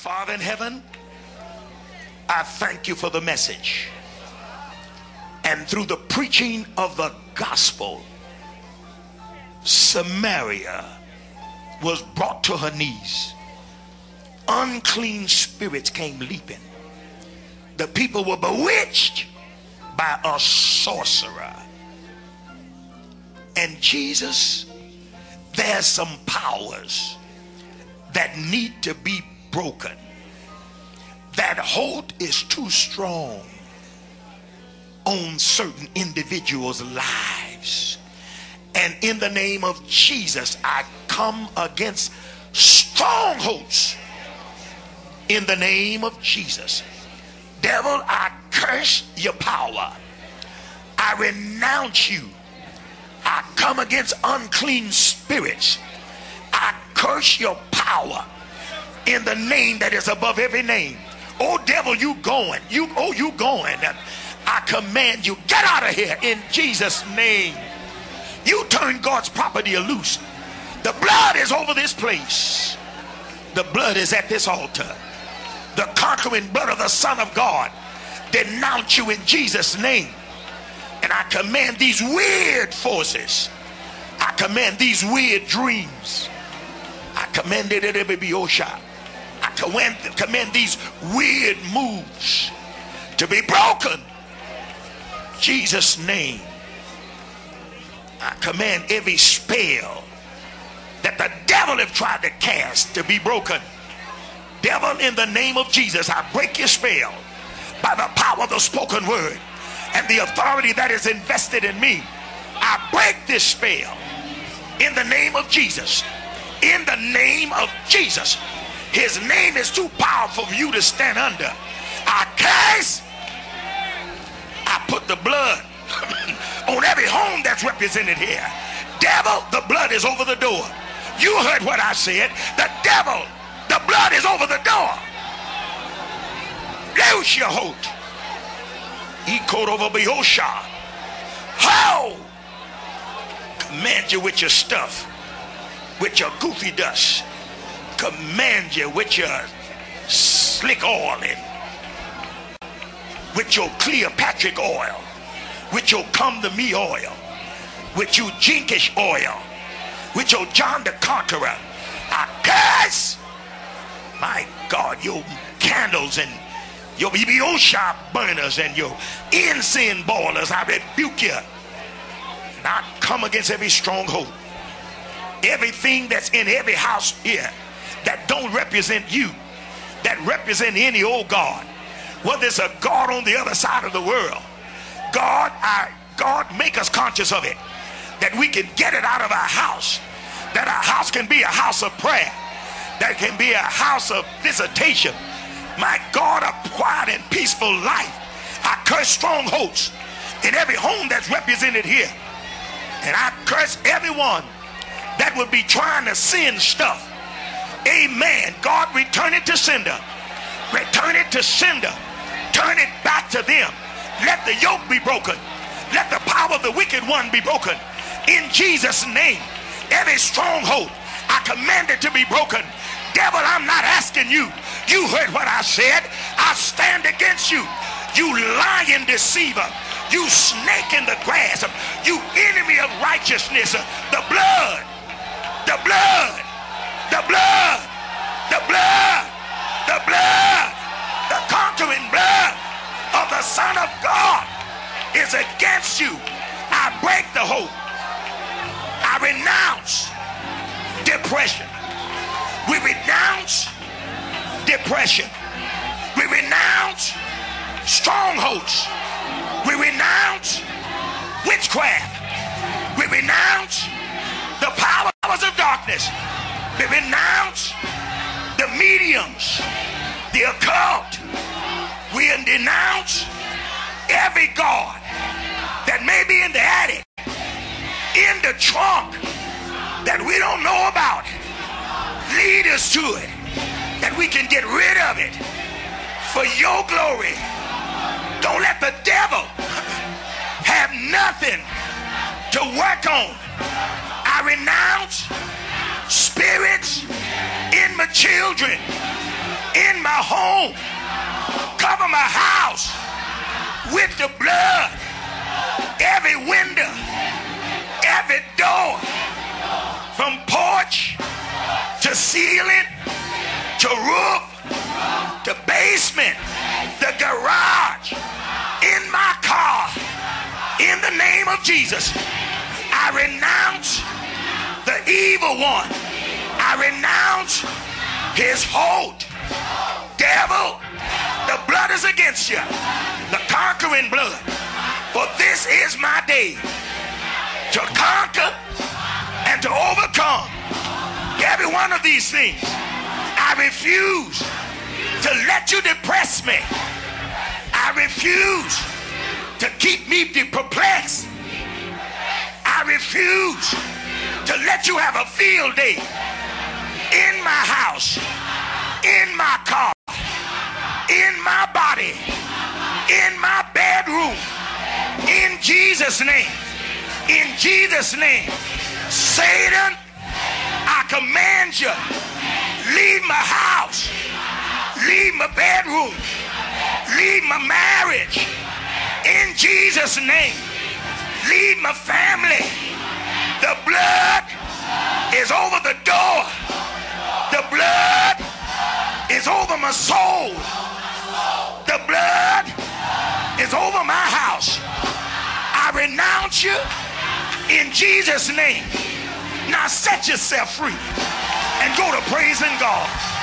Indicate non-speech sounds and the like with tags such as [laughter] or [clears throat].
Father in heaven, I thank you for the message. And through the preaching of the gospel, Samaria was brought to her knees. Unclean spirits came leaping. The people were bewitched by a sorcerer. And Jesus, there's some powers that need to be broken. That hold is too strong on certain individuals' lives. And in the name of Jesus, I come against strongholds in the name of Jesus. Devil, I curse your power. I renounce you. I come against unclean spirits. I curse your power in the name that is above every name. Oh, devil, you going. You, oh, you going. I command you, get out of here in Jesus' name. You turn God's property loose. The blood is over this place. The blood is at this altar. The conquering blood of the Son of God denounce you in Jesus' name. And I command these weird forces. I command these weird dreams. I command it to be Osha. Command, command these weird moves to be broken. Jesus' name. I command every spell that the devil have tried to cast to be broken. Devil, in the name of Jesus, I break your spell by the power of the spoken word and the authority that is invested in me. I break this spell in the name of Jesus. In the name of Jesus. His name is too powerful for you to stand under. I curse. I put the blood [clears throat] on every home that's represented here. Devil, the blood is over the door. You heard what I said. The devil, the blood is over the door. Loose your. He called over Beosha. How? Command you with your stuff, with your goofer dust. Command you with your slick oil in, with your Cleopatra oil with your come to me oil, with your jinkish oil, with your John the Conqueror. I curse, my God, your candles and your shop burners and your incense boilers. I rebuke you. And I come against every stronghold. Everything that's in every house here that don't represent you, that represent any old God, whether it's a God on the other side of the world God, I, God, make us conscious of it. That we can get it out of our house. That our house can be a house of prayer. That can be a house of visitation. My God, a quiet and peaceful life. I curse strongholds in every home that's represented here. And I curse everyone that would be trying to send stuff. Amen. God, return it to sender. Return it to sender. Turn it back to them. Let the yoke be broken. Let the power of the wicked one be broken. In Jesus' name, every stronghold, I command it to be broken. Devil, I'm not asking you. You heard what I said. I stand against you. You lying deceiver. You snake in the grass. You enemy of righteousness. The blood. The blood. The blood. The blood. The blood. The conquering blood of the Son of God is against you, I break the hope. I renounce depression. We renounce depression. We renounce strongholds. We renounce witchcraft. We renounce the powers of darkness. We renounce the mediums, the occult, we denounce every God that may be in the attic, in the trunk that we don't know about. Lead us to it that we can get rid of it for your glory. Don't let the devil [laughs] have nothing to work on. I renounce spirits in my children, in my home. Cover my house with the blood. Every window, every door, from porch to ceiling to roof to basement, the garage, in my car, in the name of Jesus, I renounce the evil one. I renounce his hold. Devil, the blood is against you. The conquering blood. For this is my day to conquer and to overcome every one of these things. I refuse to let you depress me. I refuse to keep me perplexed. I refuse to let you have a field day in my house, in my car, in my body, in my bedroom. In Jesus' name. In Jesus' name. Satan, I command you, leave my house, leave my bedroom, leave my marriage. In Jesus' name. Leave my family. My soul. The blood is over my house. I renounce you in Jesus' name. Now set yourself free and go to praising God.